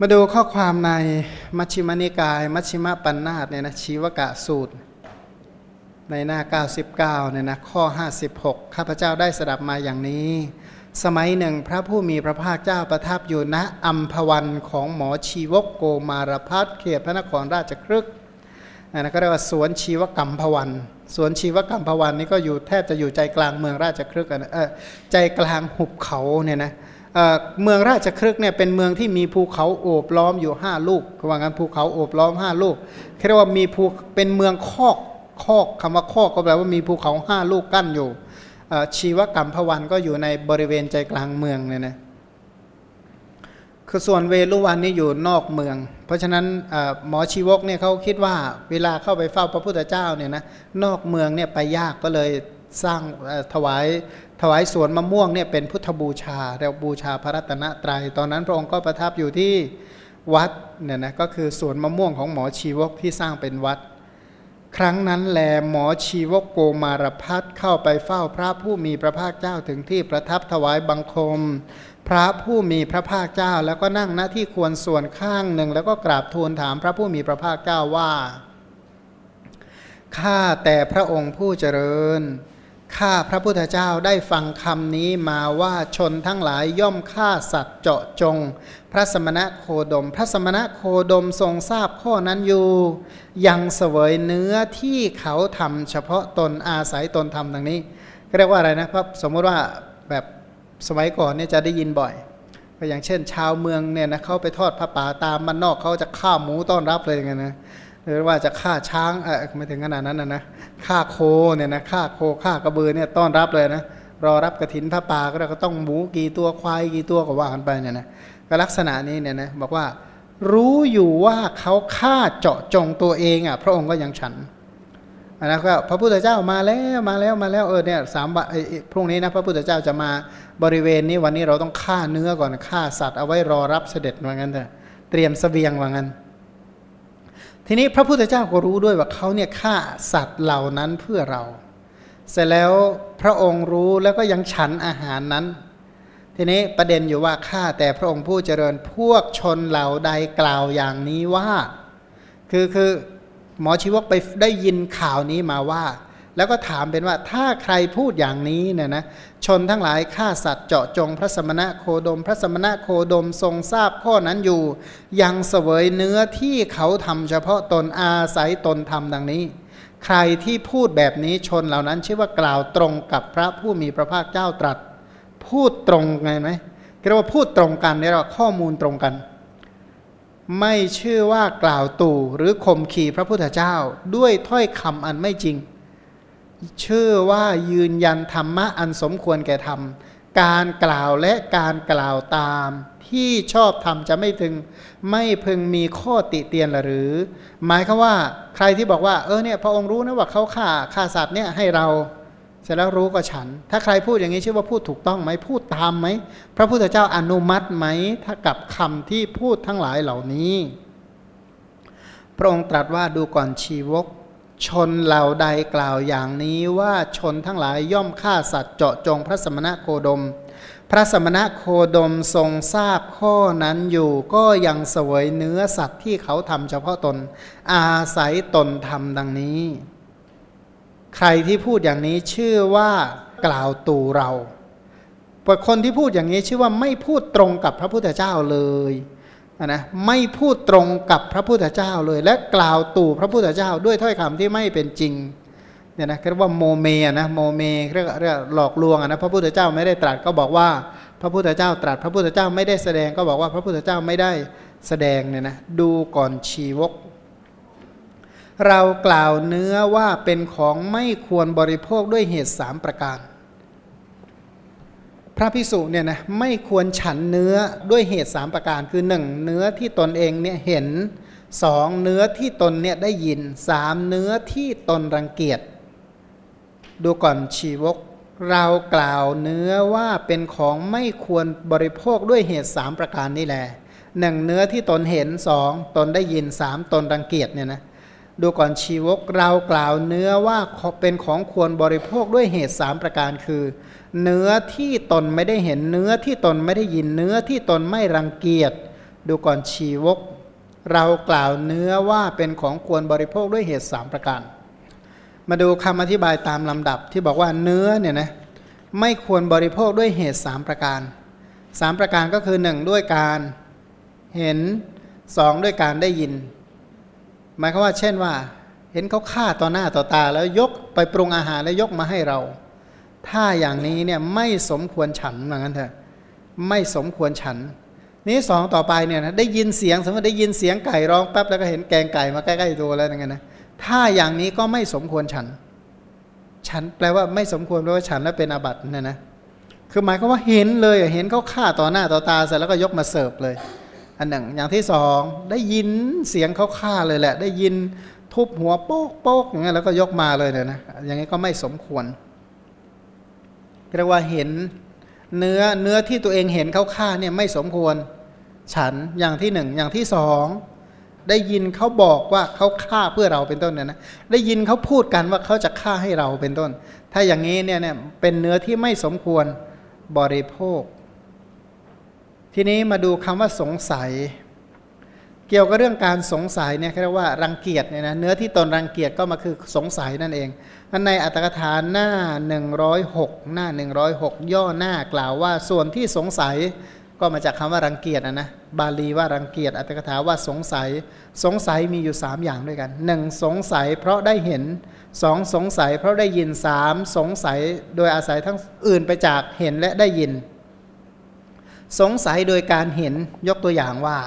มาดูข้อความในมัชฌิมนิกาย มัชฌิมปัญนาตเนี่ยนะชีวกะสูตร ในหน้า 99เนี่ยนะข้อ 56 ข้าพเจ้าได้สดับมาอย่างนี้ สมัยหนึ่งพระผู้มีพระภาคเจ้าประทับอยู่ณอัมพวันของหมอชีวกโกมารพัฒเขตพระนครราชครึกอันนะก็เรียกว่าสวนชีวกรรมพวันสวนชีวกรรมพวันนี่ก็อยู่แทบจะอยู่ใจกลางเมืองราชครึกนะเออใจกลางหุบเขาเนี่ยนะเเมืองราชครึกเนี่ยเป็นเมืองที่มีภูเขาโอบล้อมอยู่ห้าลูกว่างั้นภูเขาโอบล้อมห้าลูกเรียกว่ามีภูเป็นเมืองคอกคอกคำว่าคอกก็แปลว่ามีภูเขาห้าลูกกั้นอยู่ชีวกรรมพวันก็อยู่ในบริเวณใจกลางเมืองเนี่ยนะคือส่วนเวลุวันนี่อยู่นอกเมือง เพราะฉะนั้นหมอชีวกเนี่ยเขาคิดว่าเวลาเข้าไปเฝ้าพระพุทธเจ้าเนี่ยนะนอกเมืองเนี่ยไปยากก็เลยสร้างถวาย ถวายสวนมะม่วงเนี่ยเป็นพุทธบูชาเราบูชาพระรัตนตรยัยตอนนั้นพระองค์ก็ประทับอยู่ที่วัดเนี่ยนะก็คือสวนมะม่วงของหมอชีวกที่สร้างเป็นวัด ครั้งนั้นแลหมอชีวกโกมารพัฒเข้าไปเฝ้าพระผู้มีพระภาคเจ้าถึงที่ประทับถวายบังคม พระผู้มีพระภาคเจ้าแล้วก็นั่งหน้าที่ควรส่วนข้างหนึ่ง แล้วก็กราบทูลถามพระผู้มีพระภาคเจ้าว่าข้าแต่พระองค์ผู้เจริญ ข้าพระพุทธเจ้าได้ฟังคำนี้มาว่าชนทั้งหลายย่อมฆ่าสัตว์เจาะจง พระสมณะโคดม พระสมณะโคดมทรงทราบข้อนั้นอยู่ ยังเสวยเนื้อที่เขาทำเฉพาะตนอาศัยตนทำดังนี้เรียกว่าอะไรนะพระสมมติว่าแบบสมัยก่อนเนี่ยจะได้ยินบ่อยอย่างเช่น ชาวเมืองเนี่ยนะเขาไปทอดพระป่าตามมันนอกเขาจะฆ่าหมูต้อนรับเลยอย่างเงี้ยนะ หรือว่าจะฆ่าช้างเออไม่ถึงขนาดนั้นนะนะฆ่าโคเนี่ยนะฆ่าโคฆ่ากระบือเนี่ยต้อนรับเลยนะรอรับกระถินพระป่าก็ก็ต้องหมูกี่ตัวควายกี่ตัวก็ว่ากันไปเนี่ยนะก็ลักษณะนี้เนี่ยนะบอกว่ารู้อยู่ว่าเขาฆ่าเจาะจงตัวเองอะพระองค์ก็ยังฉันนะก็พระพุทธเจ้ามาแล้วมาแล้วมาแล้วเออเนี่ยสามวันพรุ่งนี้นะพระพุทธเจ้าจะมาบริเวณนี้วันนี้เราต้องฆ่าเนื้อก่อนฆ่าสัตว์เอาไว้รอรับเสด็จว่างั้นเถอะเตรียมสเสบียงว่างั้น ทีนี้พระพุทธเจ้าก็รู้ด้วยว่าเขาเนี่ยฆ่าสัตว์เหล่านั้นเพื่อเรา เสร็จแล้วพระองค์รู้แล้วก็ยังฉันอาหารนั้น ทีนี้ประเด็นอยู่ว่าข้าแต่พระองค์ผู้เจริญพวกชนเหล่าใดกล่าวอย่างนี้ว่า คือคือหมอชีวกไปได้ยินข่าวนี้มาว่า แล้วก็ถามเป็นว่าถ้าใครพูดอย่างนี้เนี่ยนะชนทั้งหลายฆ่าสัตว์เจาะจงพระสมณะโคดม พระสมณะโคดมทรงทราบข้อนั้นอยู่ ยังเสวยเนื้อที่เขาทำเฉพาะตนอาศัยตนทำดังนี้ ใครที่พูดแบบนี้ชนเหล่านั้นชื่อว่ากล่าวตรงกับพระผู้มีพระภาคเจ้าตรัส พูดตรงไงไหมเรียกว่าพูดตรงกันเนี่ยเราข้อมูลตรงกัน ไม่ชื่อว่ากล่าวตู่หรือข่มขี่พระพุทธเจ้า ด้วยถ้อยคำอันไม่จริง ชื่อว่ายืนยันธรรมะอันสมควรแก่ธรรม การกล่าวและการกล่าวตาม ที่ชอบทำจะไม่พึงไม่พึงมีข้อติเตียนหรือ หมายคือว่าใครที่บอกว่าเออเนี่ยพระองค์รู้นะว่าเขาฆ่าฆ่าสัตว์เนี่ยให้เราเสร็จแล้วรู้ก็ฉัน ถ้าใครพูดอย่างนี้ชื่อว่าพูดถูกต้องไหมพูดตามไหม พระพุทธเจ้าอนุมัติไหม ถ้ากับคำที่พูดทั้งหลายเหล่านี้ พระองค์ตรัสว่าดูก่อนชีวก ชนเหล่าใดกล่าวอย่างนี้ว่าชนทั้งหลายย่อมฆ่าสัตว์เจาะจงพระสมณะโคดม พระสมณะโคดมทรงทราบข้อนั้นอยู่ก็ยังเสวยเนื้อสัตว์ที่เขาทำเฉพาะตน อาศัยตนทำดังนี้ ใครที่พูดอย่างนี้ชื่อว่ากล่าวตู่เราคนที่พูดอย่างนี้ชื่อว่าไม่พูดตรงกับพระพุทธเจ้าเลย นะไม่พูดตรงกับพระพุทธเจ้าเลย และกล่าวตู่พระพุทธเจ้าด้วยถ้อยคำที่ไม่เป็นจริงเนี่ยนะเรียกว่าโมเมนะโมเมเรียกเรียกหลอกลวงนะพระพุทธเจ้าไม่ได้ตรัสก็บอกว่าพระพุทธเจ้าตรัส พระพุทธเจ้าไม่ได้แสดงก็บอกว่าพระพุทธเจ้าไม่ได้แสดงเนี่ยนะดูก่อนชีวก เรากล่าวเนื้อว่าเป็นของไม่ควรบริโภคด้วยเหตุสามประการ พระพิสุเนี่ยนะไม่ควรฉันเนื้อด้วยเหตุสามประการคือหนึ่งเนื้อที่ตนเองเนี่ยเห็นสองเนื้อที่ตนเนี่ยได้ยินสามเนื้อที่ตนรังเกียจ ดูก่อนชีวก เรากล่าวเนื้อว่าเป็นของไม่ควรบริโภคด้วยเหตุสามประการนี่แหละหนึ่งเนื้อที่ตนเห็นสองตนได้ยินสามตนรังเกียจเนี่ยนะ ดูก่อนชีวกเรากล่าวเนื้อว่าเป็นของควรบริโภคด้วยเหตุสามประการคือ เนื้อที่ตนไม่ได้เห็นเนื้อที่ตนไม่ได้ยินเนื้อที่ตนไม่รังเกียจ ดูก่อนชีวก เรากล่าวเนื้อว่าเป็นของควรบริโภคด้วยเหตุสามประการ มาดูคำอธิบายตามลำดับที่บอกว่าเนื้อเนี่ยนะไม่ควรบริโภคด้วยเหตุสามประการสามประการก็คือหนึ่งด้วยการเห็นสองด้วยการได้ยิน หมายความว่าเช่นว่า เห็นเขาฆ่าต่อหน้าต่อตาแล้วยกไปปรุงอาหารแล้วยกมาให้เรา ถ้าอย่างนี้เนี่ยไม่สมควรฉันเหมือนกันเถอะไม่สมควรฉัน นี้สองต่อไปเนี่ยนะได้ยินเสียงสมมติได้ยินเสียงไก่ร้องแป๊บแล้วก็เห็นแกงไก่มาใกล้ๆตัวแล้วอย่างเงี้ยนะถ้าอย่างนี้ก็ไม่สมควรฉัน ฉันแปลว่าไม่สมควรแปลว่าฉันแล้วเป็นอาบัติเนี่ยนะคือหมายก็ว่าเห็นเลยเห็นเขาฆ่าต่อหน้าต่อตาเสร็จแล้วก็ยกมาเสิร์ฟเลย อันหนึ่งอย่างที่สองได้ยินเสียงเขาฆ่าเลยแหละ ได้ยินทุบหัวโป๊กโป๊กอย่างเงี้ยแล้วก็ยกมาเลยเนี่ยนะอย่างนี้ก็ไม่สมควรเรียกว่าเห็นเนื้อเนื้อที่ตัวเองเห็นเขาฆ่าเนี่ยไม่สมควร ฉันอย่างที่หนึ่งอย่างที่สองได้ยินเขาบอกว่าเขาฆ่าเพื่อเราเป็นต้นเนี่ยนะได้ยินเขาพูดกันว่าเขาจะฆ่าให้เราเป็นต้น ถ้าอย่างนี้เนี่ยเนี่ยเป็นเนื้อที่ไม่สมควรบริโภค ทีนี้มาดูคำว่าสงสัย เกี่ยวกับเรื่องการสงสัยเนี่ยเรียกว่ารังเกียจเนี่ยนะเนื้อที่ตนรังเกียจก็มาคือสงสัยนั่นเองอันในอัตถกถาหน้า 106 หน้า 106 ย่อหน้ากล่าวว่าส่วนที่สงสัยก็มาจากคำว่ารังเกียจนะนะบาลีว่ารังเกียจอัตถกถาว่าสงสัย สงสัยมีอยู่ 3 อย่างด้วยกัน 1. สงสัยเพราะได้เห็น 2. สงสัยเพราะได้ยิน 3. สงสัยโดยอาศัยทั้งอื่นไปจากเห็นและได้ยิน สงสัยโดยการเห็นยกตัวอย่างว่า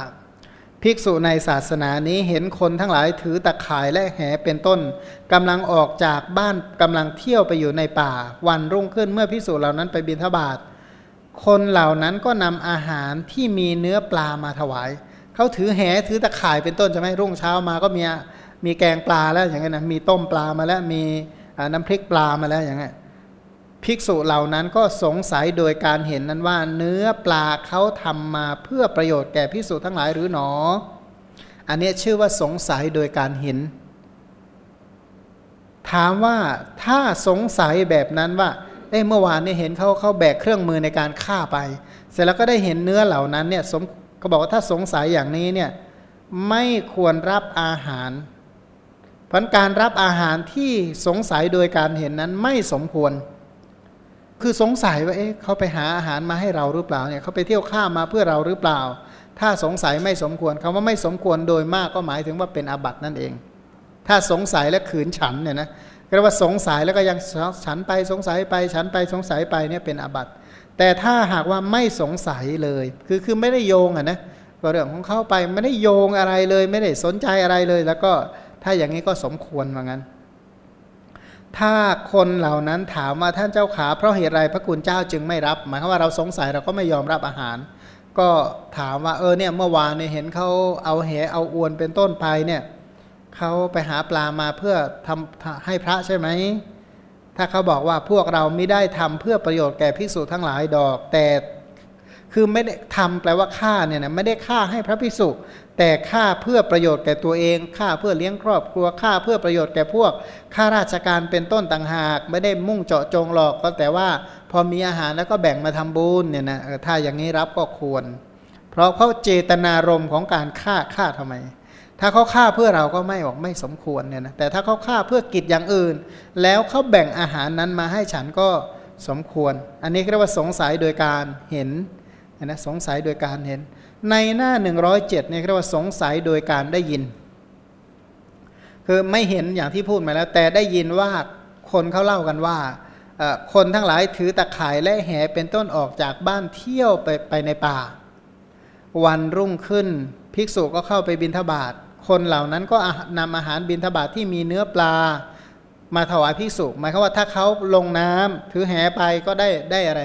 ภิกษุในศาสนานี้เห็นคนทั้งหลายถือตะข่ายและแหเป็นต้นกำลังออกจากบ้านกำลังเที่ยวไปอยู่ในป่า วันรุ่งขึ้นเมื่อภิกษุเหล่านั้นไปบิณฑบาตคนเหล่านั้นก็นำอาหารที่มีเนื้อปลามาถวาย เขาถือแหถือตะข่ายเป็นต้นใช่ไหมรุ่งเช้ามาก็มีมีแกงปลาแล้วอย่างเงี้ยนะมีต้มปลามาแล้วมีน้ำพริกปลามาแล้วอย่างเงี้ย ภิกษุเหล่านั้นก็สงสัยโดยการเห็นนั้นว่าเนื้อปลาเขาทำมาเพื่อประโยชน์แก่ภิกษุทั้งหลายหรือหนอ อันนี้ชื่อว่าสงสัยโดยการเห็น ถามว่าถ้าสงสัยแบบนั้นว่าเอ้เมื่อวานเนี่ยเห็นเขาเขาแบกเครื่องมือในการฆ่าไป เสร็จแล้วก็ได้เห็นเนื้อเหล่านั้นเนี่ยสมก็บอกว่าถ้าสงสัยอย่างนี้เนี่ยไม่ควรรับอาหารเพราะการรับอาหารที่สงสัยโดยการเห็นนั้นไม่สมควร คือสงสัยว่าเอ๊ะเขาไปหาอาหารมาให้เราหรือเปล่าเนี่ยเขาไปเที่ยวข้ามาเพื่อเราหรือเปล่า ถ้าสงสัยไม่สมควรคำว่าไม่สมควรโดยมากก็หมายถึงว่าเป็นอาบัตินั่นเอง ถ้าสงสัยและขืนฉันเนี่ยนะเรียกว่าสงสัยแล้วก็ยังฉันไปสงสัยไปฉันไปสงสัยไปเนี่ยเป็นอาบัติแต่ถ้าหากว่าไม่สงสัยเลย คือคือไม่ได้โยงอะนะก็เรื่องของเขาไปไม่ได้โยงอะไรเลย ไม่ได้สนใจอะไรเลย แล้วก็ถ้าอย่างนี้ก็สมควรว่างั้น ถ้าคนเหล่านั้นถามว่าท่านเจ้าขาเพราะเหตุไรพระคุณเจ้าจึงไม่รับ หมายความว่าเราสงสัยเราก็ไม่ยอมรับอาหาร ก็ถามว่าเออเนี่ยเมื่อวานเนี่ยเห็นเขาเอาเหเอาอวนเป็นต้นไปเนี่ยเขาไปหาปลามาเพื่อทำให้พระใช่ไหมถ้าเขาบอกว่าพวกเราไม่ได้ทำเพื่อประโยชน์แก่ภิกษุทั้งหลายดอกแต่คือไม่ได้ทำแปลว่าฆ่าเนี่ยนะไม่ได้ฆ่าให้พระภิกษุ แต่ฆ่าเพื่อประโยชน์แก่ตัวเองฆ่าเพื่อเลี้ยงครอบครัวฆ่าเพื่อประโยชน์แก่พวกข้าราชการเป็นต้นต่างหาก ไม่ได้มุ่งเจาะจงหรอกก็แต่ว่าพอมีอาหารแล้วก็แบ่งมาทำบุญเนี่ยนะถ้าอย่างนี้รับก็ควร เพราะเขาเจตนารมณ์ของการฆ่าฆ่าทำไม ถ้าเขาฆ่าเพื่อเราก็ไม่บอกไม่สมควรเนี่ยนะแต่ถ้าเขาฆ่าเพื่อกิจอย่างอื่น แล้วเขาแบ่งอาหารนั้นมาให้ฉันก็สมควร อันนี้เรียกว่าสงสัยโดยการเห็นนะสงสัยโดยการเห็น ในหน้า 107เนี่ยเรียกว่าสงสัยโดยการได้ยิน คือไม่เห็นอย่างที่พูดมาแล้ว แต่ได้ยินว่าคนเขาเล่ากันว่า คนทั้งหลายถือตะข่ายและแหเป็นต้นออกจากบ้านเที่ยวไปไปในป่า วันรุ่งขึ้น ภิกษุก็เข้าไปบินทบาทคนเหล่านั้นก็นำอาหารบิณฑบาตทที่มีเนื้อปลามาถวายภิกษุ หมายความว่าถ้าเขาลงน้ำถือแหไปก็ได้ได้อะไร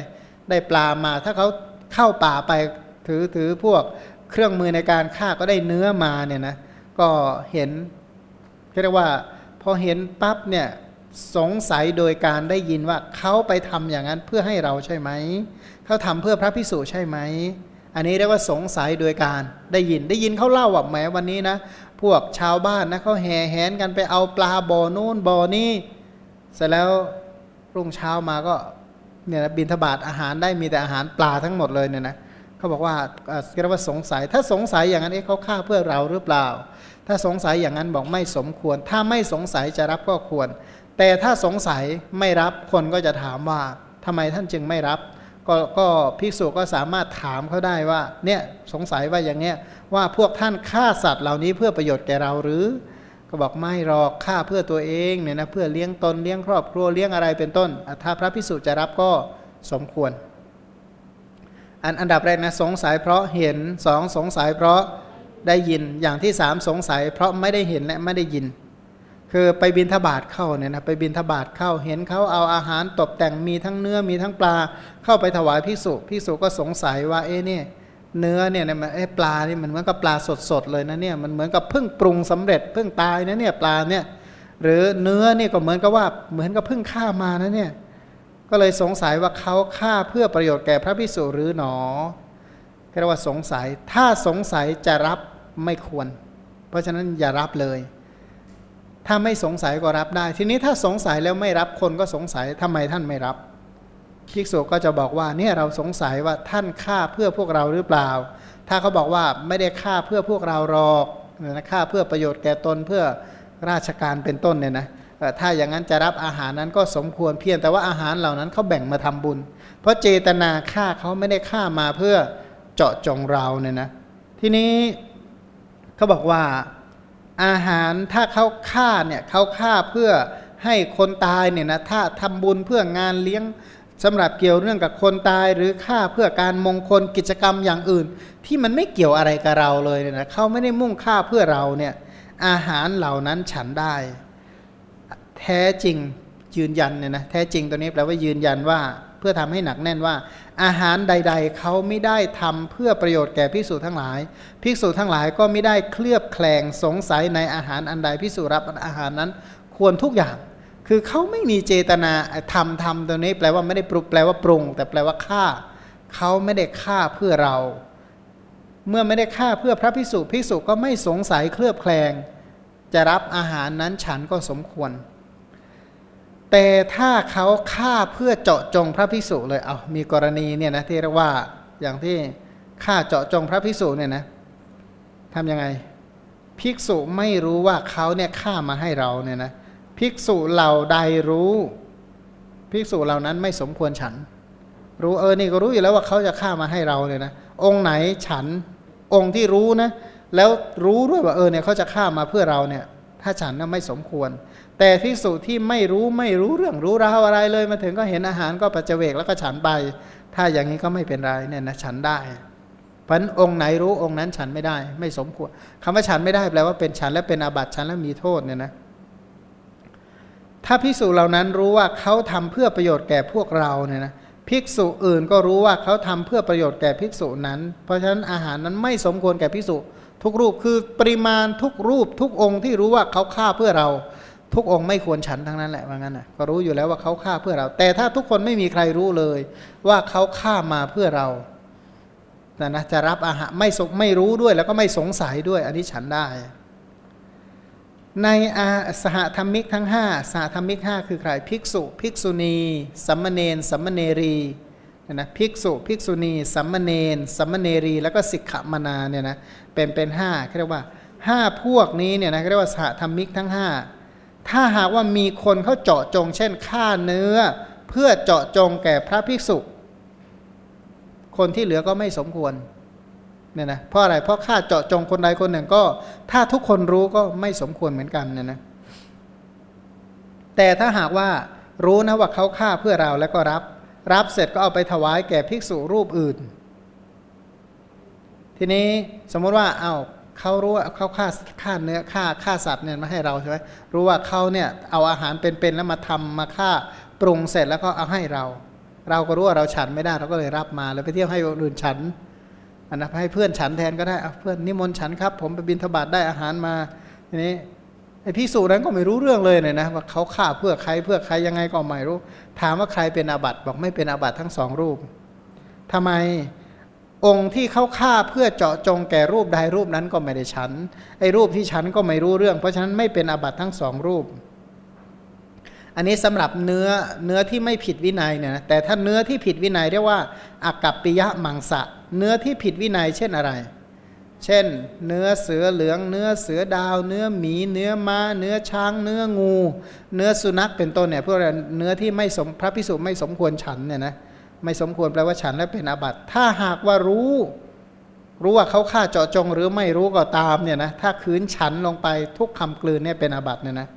ได้ปลามา ถ้าเขาเข้าป่าไป ถือถือพวกเครื่องมือในการฆ่าก็ได้เนื้อมาเนี่ยนะก็เห็นเรียกว่าพอเห็นปั๊บเนี่ยสงสัยโดยการได้ยินว่าเขาไปทำอย่างนั้นเพื่อให้เราใช่ไหมเขาทำเพื่อพระพิสุใช่ไหมอันนี้เรียกว่าสงสัยโดยการได้ยินได้ยินเขาเล่าว่าแหมวันนี้นะพวกชาวบ้านนะเขาแห่แหนกันไปเอาปลาบ่อนู่นบ่อนี่เสร็จแล้วรุ่งเช้ามาก็เนี่ยนะบินทบาทอาหารได้มีแต่อาหารปลาทั้งหมดเลยเนี่ยนะ เขาบอกว่าเรียกว่าสงสัย ถ้าสงสัยอย่างนั้นเอ๊ะเขาฆ่าเพื่อเราหรือเปล่า ถ้าสงสัยอย่างนั้นบอกไม่สมควร ถ้าไม่สงสัยจะรับก็ควร แต่ถ้าสงสัยไม่รับคนก็จะถามว่าทำไมท่านจึงไม่รับ ก็ก็ภิกษุก็สามารถถามเขาได้ว่าเนี่ยสงสัยว่าอย่างเนี้ยว่าพวกท่านฆ่าสัตว์เหล่านี้เพื่อประโยชน์แก่เราหรือ ก็บอกไม่หรอกฆ่าเพื่อตัวเองเนี่ยนะเพื่อเลี้ยงตนเลี้ยงครอบครัวเลี้ยงอะไรเป็นต้น ถ้าพระภิกษุจะรับก็สมควร อันอันดับแรกนะสงสัยเพราะเห็นสองสงสัยเพราะได้ยินอย่างที่สามสงสัย เพราะไม่ได้เห็นและไม่ได้ยิน คือไปบินทบาทเข้าเนี่ยนะไปบินทบาทเข้าเห็นเขาเอาอาหารตกแต่งมีทั้งเนื้อมีทั้งปลาเข้าไปถวายพิสุพิสุก็สงสัยว่าเอ๊ะเนี่ยเนื้อเนี่ยมันเอ๊ะปลานี่มันเหมือนกับปลาสดๆเลยนะเนี่ยมันเหมือนกับเพิ่งปรุงสำเร็จเพิ่งตายนะเนี่ยปลาเนี่ยหรือเนื้อเนี่ยก็เหมือนกับว่าเหมือนกับเพิ่งฆ่ามานะเนี่ย ก็เลยสงสัยว่าเขาฆ่าเพื่อประโยชน์แก่พระพิสุหรือหนอเรียกว่าสงสัย ถ้าสงสัยจะรับไม่ควร เพราะฉะนั้นอย่ารับเลย ถ้าไม่สงสัยก็รับได้ ทีนี้ถ้าสงสัยแล้วไม่รับคนก็สงสัยทำไมท่านไม่รับภิกษุก็จะบอกว่าเนี่ยเราสงสัยว่าท่านฆ่าเพื่อพวกเราหรือเปล่า ถ้าเขาบอกว่าไม่ได้ฆ่าเพื่อพวกเราหรอกนะฆ่าเพื่อประโยชน์แก่ตนเพื่อราชการเป็นต้นเนี่ยนะ ถ้าอย่างนั้นจะรับอาหารนั้นก็สมควรเพียงแต่ว่าอาหารเหล่านั้นเขาแบ่งมาทำบุญ เพราะเจตนาฆ่าเขาไม่ได้ฆ่ามาเพื่อเจาะจงเราเนี่ยนะทีนี้เขาบอกว่าอาหารถ้าเขาฆ่าเนี่ยเขาฆ่าเพื่อให้คนตายเนี่ยนะถ้าทำบุญเพื่องานเลี้ยงสำหรับเกี่ยวเรื่องกับคนตายหรือฆ่าเพื่อการมงคลกิจกรรมอย่างอื่น ที่มันไม่เกี่ยวอะไรกับเราเลยเนี่ยนะเขาไม่ได้มุ่งฆ่าเพื่อเราเนี่ยอาหารเหล่านั้นฉันได้ แท้จริงยืนยันเนี่ยนะแท้จริงตัวนี้แปลว่ายืนยันว่าเพื่อทำให้หนักแน่นว่า อาหารใด ๆ เขาไม่ได้ทำเพื่อประโยชน์แก่ภิกษุทั้งหลายภิกษุทั้งหลายก็ไม่ได้เคลือบแคลงสงสัยในอาหารอันใดภิกษุรับอาหารนั้นควรทุกอย่าง คือเขาไม่มีเจตนาทำทำตัวนี้ แปลว่าไม่ได้ปรุแปลว่าปรุง แต่แปลว่าฆ่าเขาไม่ได้ฆ่าเพื่อเรา เมื่อไม่ได้ฆ่าเพื่อพระภิกษุภิกษุก็ไม่สงสัยเคลือบแคลง จะรับอาหารนั้นฉันก็สมควร แต่ถ้าเขาฆ่าเพื่อเจาะจงพระภิกษุเลยเอามีกรณีเนี่ยนะที่เรียกว่าอย่างที่ฆ่าเจาะจงพระภิกษุเนี่ยนะทำยังไง ภิกษุไม่รู้ว่าเขาเนี่ยฆ่ามาให้เราเนี่ยนะภิกษุเหล่าใดรู้ ภิกษุเหล่านั้นไม่สมควรฉัน รู้เออนี่ก็รู้อยู่แล้วว่าเขาจะฆ่ามาให้เราเนี่ยนะองค์ไหนฉันองค์ที่รู้นะแล้วรู้ด้วยว่าเออเนี่ยเขาจะฆ่ามาเพื่อเราเนี่ย ถ้าฉันน่ะไม่สมควร แต่ภิกษุที่ไม่รู้ไม่รู้เรื่องรู้ราวอะไรเลยมาถึงก็เห็นอาหารก็ปัจเจเวกแล้วก็ฉันไป ถ้าอย่างนี้ก็ไม่เป็นไรเนี่ยนะฉันได้เพราะฉะนั้นองค์ไหนรู้องค์นั้นฉันไม่ได้ ไม่สมควรคำว่าฉันไม่ได้แปลว่าเป็นฉันและเป็นอาบัติฉันและมีโทษเนี่ยนะถ้าภิกษุเหล่านั้นรู้ว่าเขาทำเพื่อประโยชน์แก่พวกเราเนี่ยนะภิกษุอื่นก็รู้ว่าเขาทำเพื่อประโยชน์แก่ภิกษุนั้น เพราะฉะนั้นอาหารนั้นไม่สมควรแก่ภิกษุ ทุกรูปคือปริมาณทุกรูปทุกองค์ที่รู้ว่าเขาฆ่าเพื่อเรา ทุกองค์ไม่ควรฉันทั้งนั้นแหละว่างั้นนะก็รู้อยู่แล้วว่าเขาฆ่าเพื่อเรา แต่ถ้าทุกคนไม่มีใครรู้เลย ว่าเขาฆ่ามาเพื่อเราแต่นะจะรับอาหารไม่สไม่รู้ด้วยแล้วก็ไม่สงสัยด้วยอันนี้ฉันได้ ในอาสหธรรมิกทั้งห้าสหธรรมิกห้าคือใครภิกษุ ภิกษุณีสัมมเนนสัมมเนรี นะนะภิกษุภิกษุณีสัมมเนนสัมมเนรีแล้วก็สิกขมนาเนี่ยนะเป็นเป็นห้าเรียกว่าห้าพวกนี้เนี่ยนะเรียกว่าสหธรรมิกทั้งห้าถ้าหากว่ามีคนเขาเจาะจง เช่นฆ่าเนื้อ เพื่อเจาะจงแก่พระภิกษุ คนที่เหลือก็ไม่สมควรเนี่ยนะเพราะอะไรเพราะฆ่าเจาะจงคนใดคนหนึ่งก็ ถ้าทุกคนรู้ก็ไม่สมควรเหมือนกันเนี่ยนะแต่ถ้าหากว่ารู้นะว่าเขาฆ่าเพื่อเราแล้วก็รับ รับเสร็จก็เอาไปถวายแก่ภิกษุรูปอื่น ทีนี้สมมติว่าเอาเขารู้ว่าเขาฆ่าฆ่าเนื้อฆ่าฆ่าสัตว์เนี่ยมาให้เราใช่ไหมรู้ว่าเขาเนี่ยเอาอาหารเป็นๆแล้วมาทำมาฆ่าปรุงเสร็จแล้วก็เอาให้เรา เราก็รู้ว่าเราฉันไม่ได้เราก็เลยรับมาแล้วไปเที่ยวให้คนอื่นฉันอันนะให้เพื่อนฉันแทนก็ได้เพื่อนนิมนต์ฉันครับ ผมไปบินทบาทได้อาหารมาทีนี้ ไอ้พิสูจนั้นก็ไม่รู้เรื่องเลยเนี่ยนะว่าเขาฆ่าเพื่อใครเพื่อใครยังไงก็ไม่รู้ ถามว่าใครเป็นอาบัติบอกไม่เป็นอาบัติทั้งสองรูปทำไมองค์ที่เขาฆ่าเพื่อเจาะจงแก่รูปใดรูปนั้นก็ไม่ได้ฉันไอ้รูปที่ฉันก็ไม่รู้เรื่อง เพราะฉะนั้นไม่เป็นอาบัติทั้งสองรูป อันนี้สำหรับเนื้อเนื้อที่ไม่ผิดวินัยเนี่ยนะแต่ถ้าเนื้อที่ผิดวินัยเรียกว่าอากัปปิยะมังสะ เนื้อที่ผิดวินัยเช่นอะไร เช่น เนื้อเสือเหลือง เนื้อเสือดาว เนื้อหมี เนื้อม้า เนื้อช้าง เนื้องู เนื้อสุนัขเป็นต้นเนี่ยพวกเนื้อที่ไม่สมพระพิสุไม่สมควรฉันเนี่ยนะไม่สมควรแปลว่าฉันและเป็นอาบัติ ถ้าหากว่ารู้ รู้ว่าเขาฆ่าเจาะจงหรือไม่รู้ก็ตามเนี่ยนะถ้าคืนฉันลงไปทุกคำกลืนเนี่ยเป็นอาบัติเนี่ยนะ